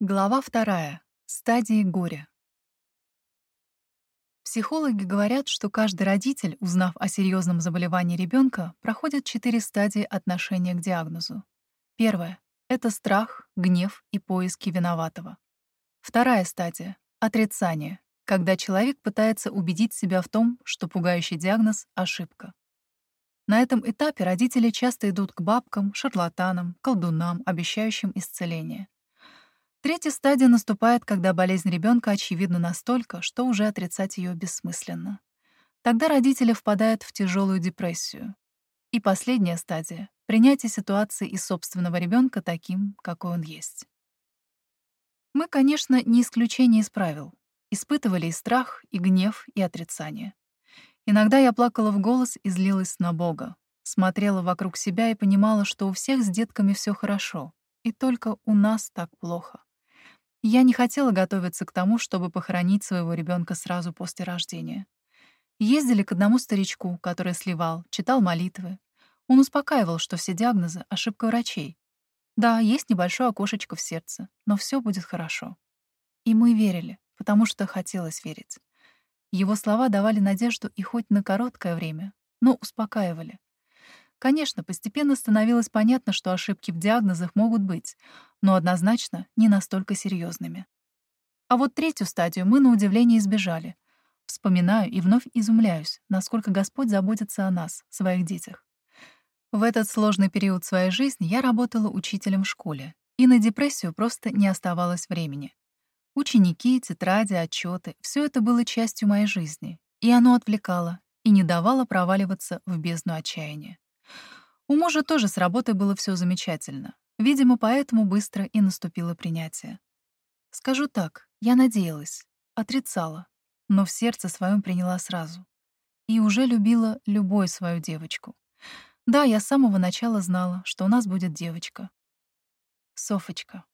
Глава вторая. Стадии горя. Психологи говорят, что каждый родитель, узнав о серьезном заболевании ребенка, проходит четыре стадии отношения к диагнозу. Первая — это страх, гнев и поиски виноватого. Вторая стадия — отрицание, когда человек пытается убедить себя в том, что пугающий диагноз — ошибка. На этом этапе родители часто идут к бабкам, шарлатанам, колдунам, обещающим исцеление. Третья стадия наступает, когда болезнь ребенка очевидна настолько, что уже отрицать ее бессмысленно. Тогда родители впадают в тяжелую депрессию. И последняя стадия — принятие ситуации и собственного ребенка таким, какой он есть. Мы, конечно, не исключение из правил. Испытывали и страх, и гнев, и отрицание. Иногда я плакала в голос и злилась на Бога. Смотрела вокруг себя и понимала, что у всех с детками все хорошо, и только у нас так плохо. Я не хотела готовиться к тому, чтобы похоронить своего ребенка сразу после рождения. Ездили к одному старичку, который сливал, читал молитвы. Он успокаивал, что все диагнозы — ошибка врачей. Да, есть небольшое окошечко в сердце, но все будет хорошо. И мы верили, потому что хотелось верить. Его слова давали надежду и хоть на короткое время, но успокаивали. Конечно, постепенно становилось понятно, что ошибки в диагнозах могут быть, но однозначно не настолько серьезными. А вот третью стадию мы на удивление избежали. Вспоминаю и вновь изумляюсь, насколько Господь заботится о нас, своих детях. В этот сложный период своей жизни я работала учителем в школе, и на депрессию просто не оставалось времени. Ученики, тетради, отчеты — все это было частью моей жизни, и оно отвлекало и не давало проваливаться в бездну отчаяния. У мужа тоже с работой было все замечательно. Видимо, поэтому быстро и наступило принятие. Скажу так, я надеялась, отрицала, но в сердце своем приняла сразу. И уже любила любой свою девочку. Да, я с самого начала знала, что у нас будет девочка. Софочка.